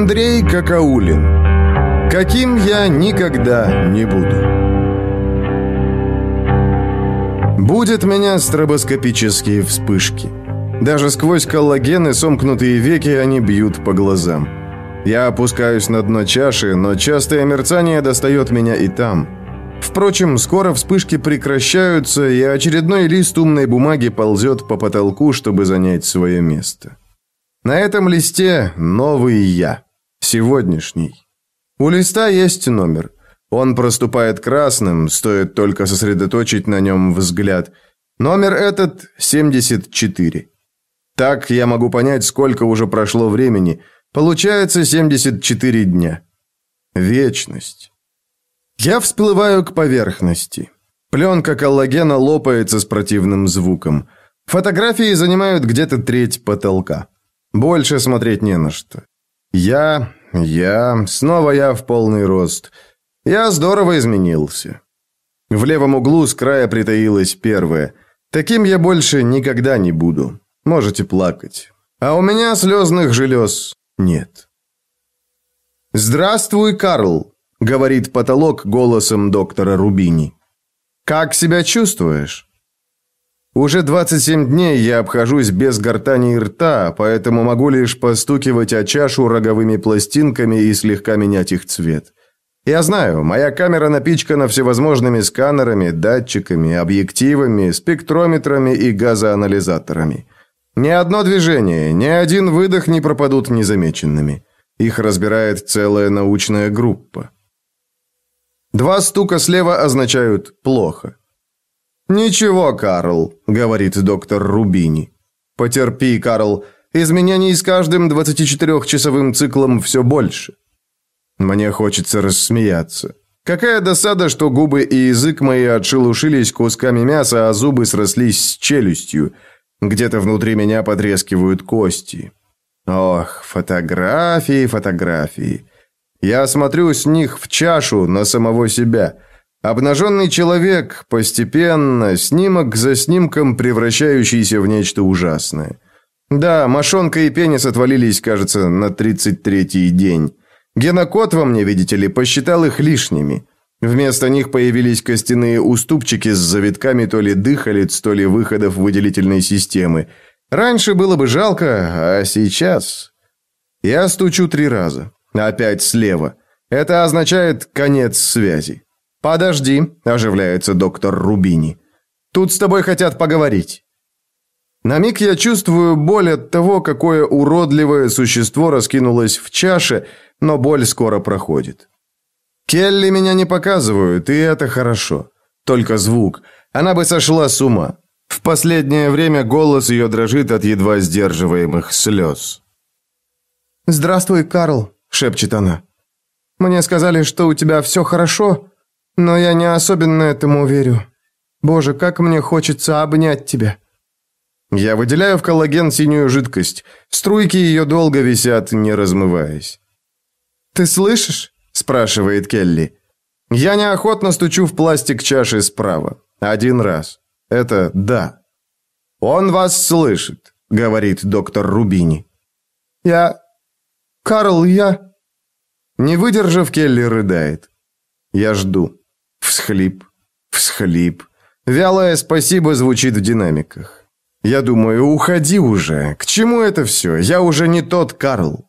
Андрей Какаулин. Каким я никогда не буду. Будет меня стробоскопические вспышки. Даже сквозь коллаген и сомкнутые веки они бьют по глазам. Я опускаюсь на дно чаши, но частое мерцание достает меня и там. Впрочем, скоро вспышки прекращаются, и очередной лист умной бумаги ползет по потолку, чтобы занять свое место. На этом листе новый я, сегодняшний. У листа есть номер. Он проступает красным, стоит только сосредоточить на нем взгляд. Номер этот 74. Так я могу понять, сколько уже прошло времени. Получается 74 дня. Вечность. Я всплываю к поверхности. Пленка коллагена лопается с противным звуком. Фотографии занимают где-то треть потолка. Больше смотреть не на что. Я, я, снова я в полный рост. Я здорово изменился. В левом углу с края притаилась первая. Таким я больше никогда не буду. Можете плакать. А у меня слезных желез нет. «Здравствуй, Карл», — говорит потолок голосом доктора Рубини. «Как себя чувствуешь?» Уже 27 дней я обхожусь без гортани и рта, поэтому могу лишь постукивать о чашу роговыми пластинками и слегка менять их цвет. Я знаю, моя камера напичкана всевозможными сканерами, датчиками, объективами, спектрометрами и газоанализаторами. Ни одно движение, ни один выдох не пропадут незамеченными. Их разбирает целая научная группа. Два стука слева означают «плохо». «Ничего, Карл», — говорит доктор Рубини. «Потерпи, Карл, изменений с каждым 24-часовым циклом все больше». Мне хочется рассмеяться. Какая досада, что губы и язык мои отшелушились кусками мяса, а зубы срослись с челюстью. Где-то внутри меня потрескивают кости. Ох, фотографии, фотографии. Я смотрю с них в чашу на самого себя — Обнаженный человек, постепенно, снимок за снимком, превращающийся в нечто ужасное. Да, мошонка и пенис отвалились, кажется, на 33-й день. Генокод во мне, видите ли, посчитал их лишними. Вместо них появились костяные уступчики с завитками то ли дыхалец, то ли выходов выделительной системы. Раньше было бы жалко, а сейчас... Я стучу три раза. Опять слева. Это означает конец связи. «Подожди», – оживляется доктор Рубини. «Тут с тобой хотят поговорить». На миг я чувствую боль от того, какое уродливое существо раскинулось в чаше, но боль скоро проходит. Келли меня не показывают, и это хорошо. Только звук. Она бы сошла с ума. В последнее время голос ее дрожит от едва сдерживаемых слез. «Здравствуй, Карл», — шепчет она. «Мне сказали, что у тебя все хорошо, но я не особенно этому верю. Боже, как мне хочется обнять тебя. Я выделяю в коллаген синюю жидкость. Струйки ее долго висят, не размываясь. «Ты слышишь?» – спрашивает Келли. Я неохотно стучу в пластик чаши справа. Один раз. Это «да». «Он вас слышит», – говорит доктор Рубини. «Я... Карл, я...» Не выдержав, Келли рыдает. Я жду. Всхлип, всхлип. Вялое спасибо звучит в динамиках. Я думаю, уходи уже. К чему это все? Я уже не тот Карл.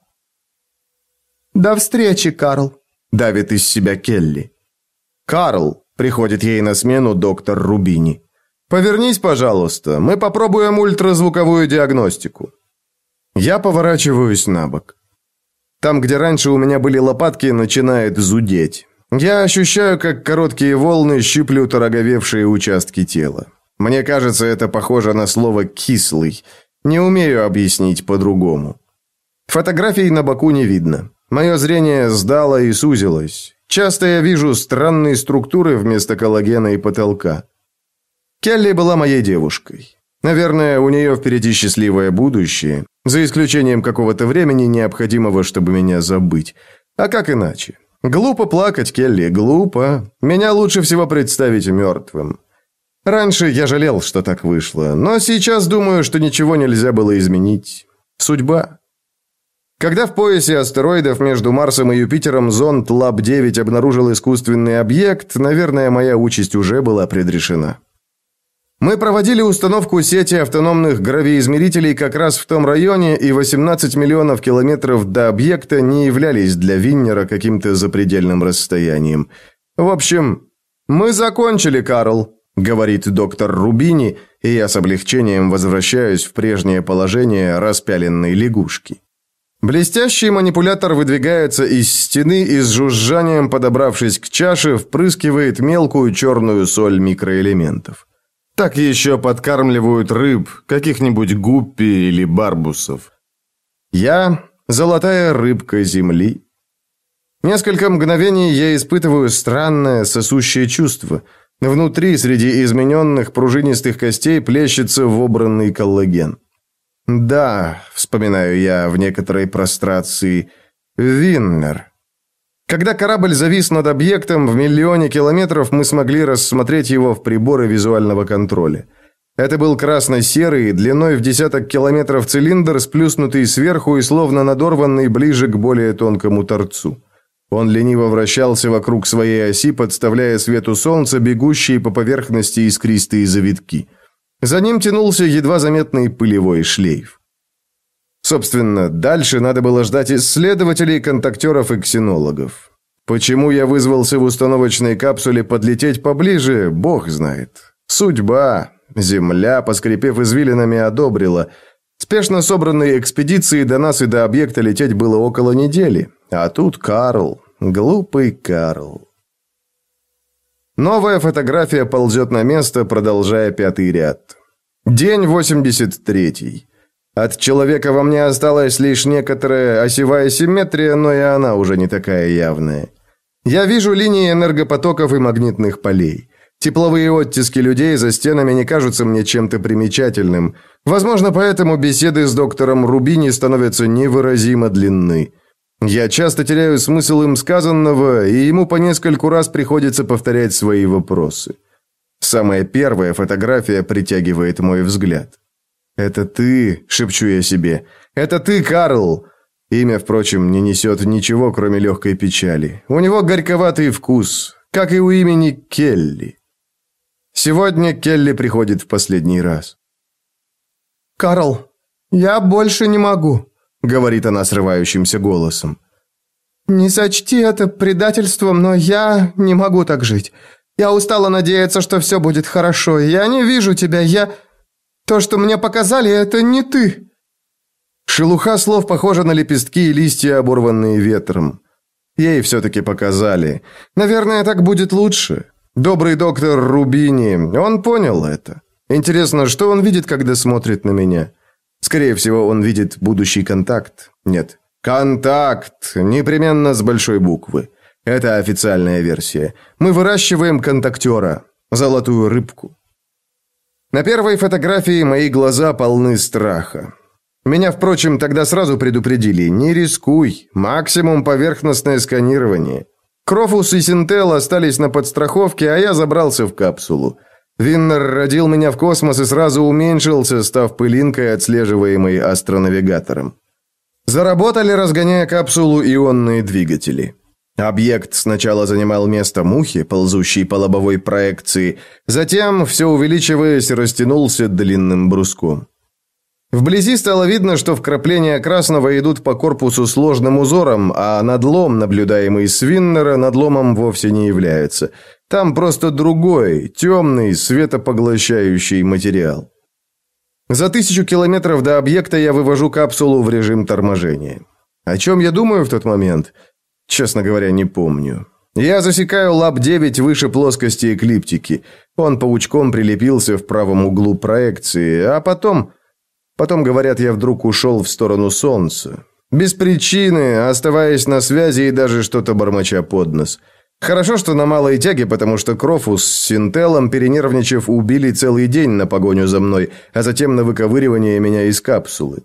До встречи, Карл, давит из себя Келли. Карл, приходит ей на смену доктор Рубини. Повернись, пожалуйста, мы попробуем ультразвуковую диагностику. Я поворачиваюсь на бок. Там, где раньше у меня были лопатки, начинает зудеть. Я ощущаю, как короткие волны щиплют ороговевшие участки тела. Мне кажется, это похоже на слово «кислый». Не умею объяснить по-другому. Фотографий на боку не видно. Мое зрение сдало и сузилось. Часто я вижу странные структуры вместо коллагена и потолка. Келли была моей девушкой. Наверное, у нее впереди счастливое будущее, за исключением какого-то времени, необходимого, чтобы меня забыть. А как иначе? Глупо плакать, Келли, глупо. Меня лучше всего представить мертвым. Раньше я жалел, что так вышло, но сейчас думаю, что ничего нельзя было изменить. Судьба. Когда в поясе астероидов между Марсом и Юпитером зонд Лаб-9 обнаружил искусственный объект, наверное, моя участь уже была предрешена. Мы проводили установку сети автономных гравиизмерителей как раз в том районе, и 18 миллионов километров до объекта не являлись для Виннера каким-то запредельным расстоянием. В общем, мы закончили, Карл, говорит доктор Рубини, и я с облегчением возвращаюсь в прежнее положение распяленной лягушки. Блестящий манипулятор выдвигается из стены и с жужжанием, подобравшись к чаше, впрыскивает мелкую черную соль микроэлементов. Так еще подкармливают рыб, каких-нибудь гуппи или барбусов. Я – золотая рыбка земли. Несколько мгновений я испытываю странное сосущее чувство. Внутри, среди измененных пружинистых костей, плещется вобранный коллаген. Да, вспоминаю я в некоторой прострации, Виннер. Когда корабль завис над объектом в миллионе километров, мы смогли рассмотреть его в приборы визуального контроля. Это был красно-серый, длиной в десяток километров цилиндр, сплюснутый сверху и словно надорванный ближе к более тонкому торцу. Он лениво вращался вокруг своей оси, подставляя свету солнца бегущие по поверхности искристые завитки. За ним тянулся едва заметный пылевой шлейф. Собственно, дальше надо было ждать исследователей, контактеров и ксенологов. Почему я вызвался в установочной капсуле подлететь поближе, бог знает. Судьба. Земля, поскрипев извилинами, одобрила. Спешно собранной экспедиции до нас и до объекта лететь было около недели. А тут Карл. Глупый Карл. Новая фотография ползет на место, продолжая пятый ряд. День 83. От человека во мне осталась лишь некоторая осевая симметрия, но и она уже не такая явная. Я вижу линии энергопотоков и магнитных полей. Тепловые оттиски людей за стенами не кажутся мне чем-то примечательным. Возможно, поэтому беседы с доктором Рубини становятся невыразимо длинны. Я часто теряю смысл им сказанного, и ему по нескольку раз приходится повторять свои вопросы. Самая первая фотография притягивает мой взгляд. «Это ты», — шепчу я себе. «Это ты, Карл!» Имя, впрочем, не несет ничего, кроме легкой печали. У него горьковатый вкус, как и у имени Келли. Сегодня Келли приходит в последний раз. «Карл, я больше не могу», — говорит она срывающимся голосом. «Не сочти это предательством, но я не могу так жить. Я устала надеяться, что все будет хорошо. Я не вижу тебя, я...» То, что мне показали, это не ты». Шелуха слов похожа на лепестки и листья, оборванные ветром. Ей все-таки показали. Наверное, так будет лучше. Добрый доктор Рубини, он понял это. Интересно, что он видит, когда смотрит на меня? Скорее всего, он видит будущий контакт. Нет, контакт, непременно с большой буквы. Это официальная версия. Мы выращиваем контактера, золотую рыбку. На первой фотографии мои глаза полны страха. Меня, впрочем, тогда сразу предупредили: не рискуй, максимум поверхностное сканирование. Крофус и Синтел остались на подстраховке, а я забрался в капсулу. Виннер родил меня в космос и сразу уменьшился, став пылинкой, отслеживаемой астронавигатором. Заработали, разгоняя капсулу, ионные двигатели. Объект сначала занимал место мухи, ползущей по лобовой проекции, затем, все увеличиваясь, растянулся длинным бруском. Вблизи стало видно, что вкрапления красного идут по корпусу сложным узором, а надлом, наблюдаемый с Виннера, надломом вовсе не является. Там просто другой, темный, светопоглощающий материал. За тысячу километров до объекта я вывожу капсулу в режим торможения. О чем я думаю в тот момент – Честно говоря, не помню. Я засекаю лап-9 выше плоскости эклиптики. Он паучком прилепился в правом углу проекции, а потом... Потом, говорят, я вдруг ушел в сторону солнца. Без причины, оставаясь на связи и даже что-то бормоча под нос. Хорошо, что на малой тяге, потому что Крофус с Синтелом, перенервничав, убили целый день на погоню за мной, а затем на выковыривание меня из капсулы.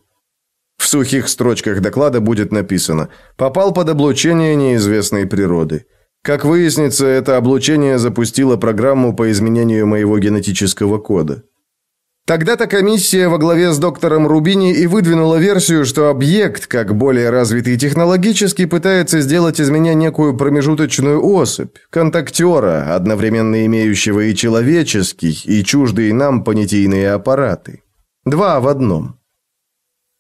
В сухих строчках доклада будет написано «Попал под облучение неизвестной природы». Как выяснится, это облучение запустило программу по изменению моего генетического кода. Тогда-то комиссия во главе с доктором Рубини и выдвинула версию, что объект, как более развитый технологически, пытается сделать из меня некую промежуточную особь, контактера, одновременно имеющего и человеческий, и чуждые нам понятийные аппараты. Два в одном.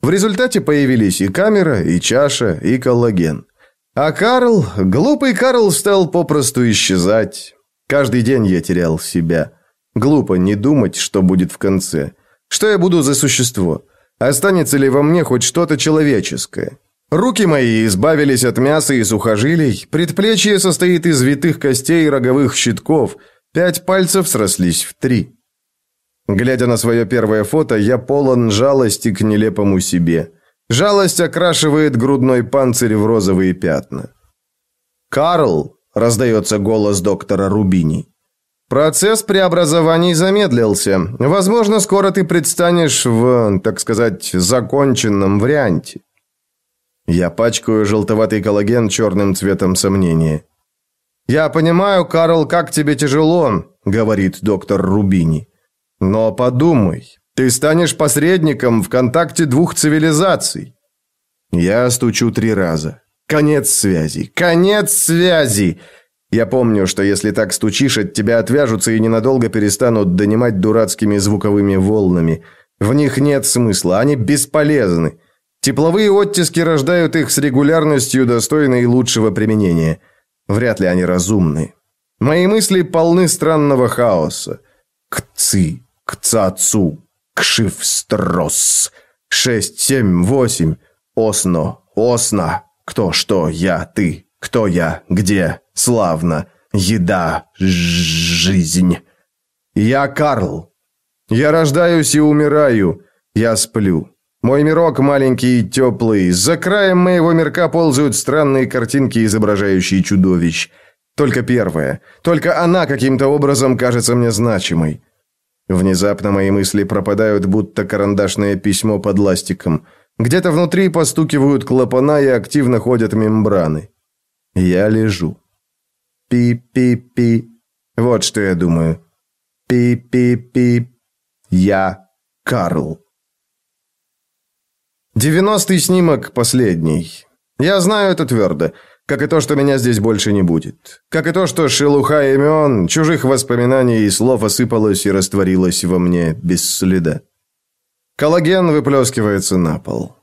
В результате появились и камера, и чаша, и коллаген. А Карл, глупый Карл, стал попросту исчезать. Каждый день я терял себя. Глупо не думать, что будет в конце. Что я буду за существо? Останется ли во мне хоть что-то человеческое? Руки мои избавились от мяса и сухожилий, предплечье состоит из витых костей и роговых щитков, пять пальцев срослись в три. Глядя на свое первое фото, я полон жалости к нелепому себе. Жалость окрашивает грудной панцирь в розовые пятна. «Карл!» – раздается голос доктора Рубини. Процесс преобразований замедлился. Возможно, скоро ты предстанешь в, так сказать, законченном варианте. Я пачкаю желтоватый коллаген черным цветом сомнения. «Я понимаю, Карл, как тебе тяжело», — говорит доктор Рубини. «Но подумай, ты станешь посредником в контакте двух цивилизаций». Я стучу три раза. Конец связи. Конец связи. Я помню, что если так стучишь, от тебя отвяжутся и ненадолго перестанут донимать дурацкими звуковыми волнами. В них нет смысла, они бесполезны. Тепловые оттиски рождают их с регулярностью, достойной лучшего применения. Вряд ли они разумны. Мои мысли полны странного хаоса. Кци, кцацу, кшивстрос. Шесть, семь, восемь. Осно, осно. Кто, что, я, ты. Кто я, где, Славно. Еда. Жизнь. Я Карл. Я рождаюсь и умираю. Я сплю. Мой мирок маленький и теплый. За краем моего мирка ползают странные картинки, изображающие чудовищ. Только первая. Только она каким-то образом кажется мне значимой. Внезапно мои мысли пропадают, будто карандашное письмо под ластиком. Где-то внутри постукивают клапана и активно ходят мембраны. Я лежу. Пи-пи-пи. Вот что я думаю. Пи-пи-пи. Я Карл. Девяностый снимок последний. Я знаю это твердо, как и то, что меня здесь больше не будет. Как и то, что шелуха имен, чужих воспоминаний и слов осыпалась и растворилась во мне без следа. Коллаген выплескивается на пол.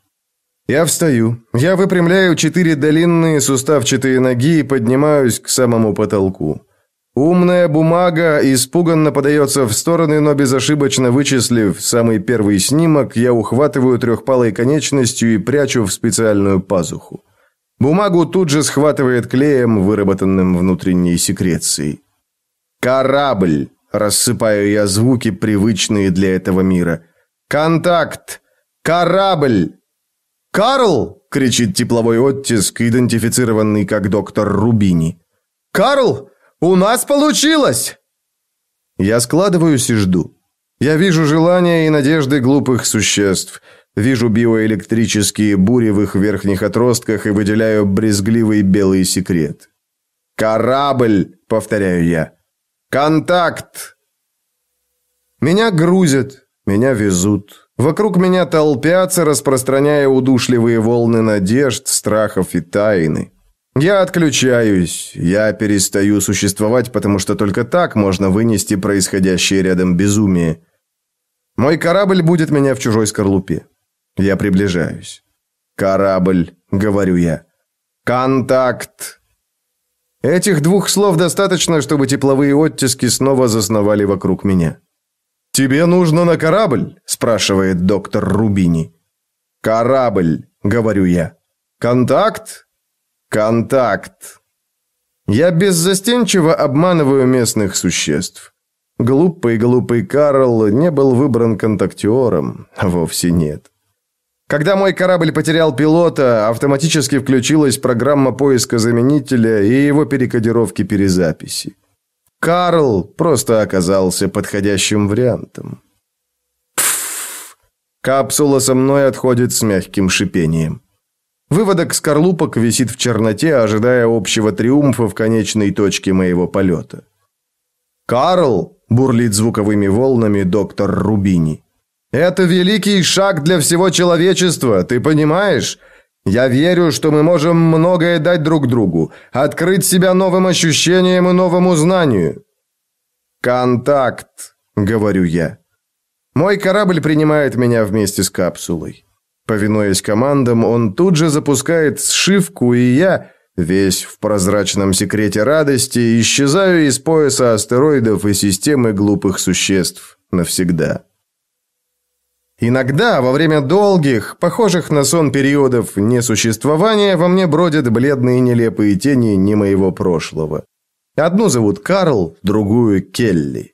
Я встаю. Я выпрямляю четыре длинные суставчатые ноги и поднимаюсь к самому потолку. Умная бумага испуганно подается в стороны, но безошибочно вычислив самый первый снимок, я ухватываю трехпалой конечностью и прячу в специальную пазуху. Бумагу тут же схватывает клеем, выработанным внутренней секрецией. «Корабль!» – рассыпаю я звуки, привычные для этого мира. «Контакт! Корабль!» «Карл!» – кричит тепловой оттиск, идентифицированный как доктор Рубини. «Карл, у нас получилось!» Я складываюсь и жду. Я вижу желания и надежды глупых существ, вижу биоэлектрические бури в их верхних отростках и выделяю брезгливый белый секрет. «Корабль!» – повторяю я. «Контакт!» Меня грузят, меня везут. Вокруг меня толпятся, распространяя удушливые волны надежд, страхов и тайны. Я отключаюсь, я перестаю существовать, потому что только так можно вынести происходящее рядом безумие. Мой корабль будет меня в чужой скорлупе. Я приближаюсь. «Корабль», — говорю я. «Контакт». Этих двух слов достаточно, чтобы тепловые оттиски снова засновали вокруг меня. «Тебе нужно на корабль?» – спрашивает доктор Рубини. «Корабль», – говорю я. «Контакт?» «Контакт». Я беззастенчиво обманываю местных существ. Глупый-глупый Карл не был выбран контактером, вовсе нет. Когда мой корабль потерял пилота, автоматически включилась программа поиска заменителя и его перекодировки перезаписи. Карл просто оказался подходящим вариантом. Пфф. Капсула со мной отходит с мягким шипением. Выводок скорлупок висит в черноте, ожидая общего триумфа в конечной точке моего полета. «Карл!» – бурлит звуковыми волнами доктор Рубини. Это великий шаг для всего человечества, ты понимаешь? Я верю, что мы можем многое дать друг другу, открыть себя новым ощущениям и новому знанию. Контакт, говорю я. Мой корабль принимает меня вместе с капсулой. Повинуясь командам, он тут же запускает сшивку, и я, весь в прозрачном секрете радости, исчезаю из пояса астероидов и системы глупых существ навсегда. Иногда, во время долгих, похожих на сон периодов несуществования, во мне бродят бледные нелепые тени не моего прошлого. Одну зовут Карл, другую Келли.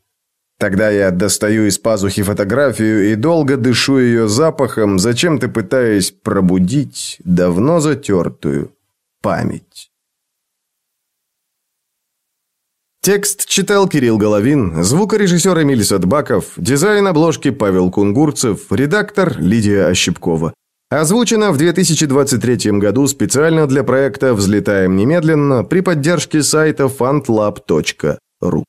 Тогда я достаю из пазухи фотографию и долго дышу ее запахом, зачем-то пытаясь пробудить давно затертую память. Текст читал Кирилл Головин, звукорежиссер Эмиль Садбаков, дизайн обложки Павел Кунгурцев, редактор Лидия Ощепкова. Озвучено в 2023 году специально для проекта «Взлетаем немедленно» при поддержке сайта fantlab.ru.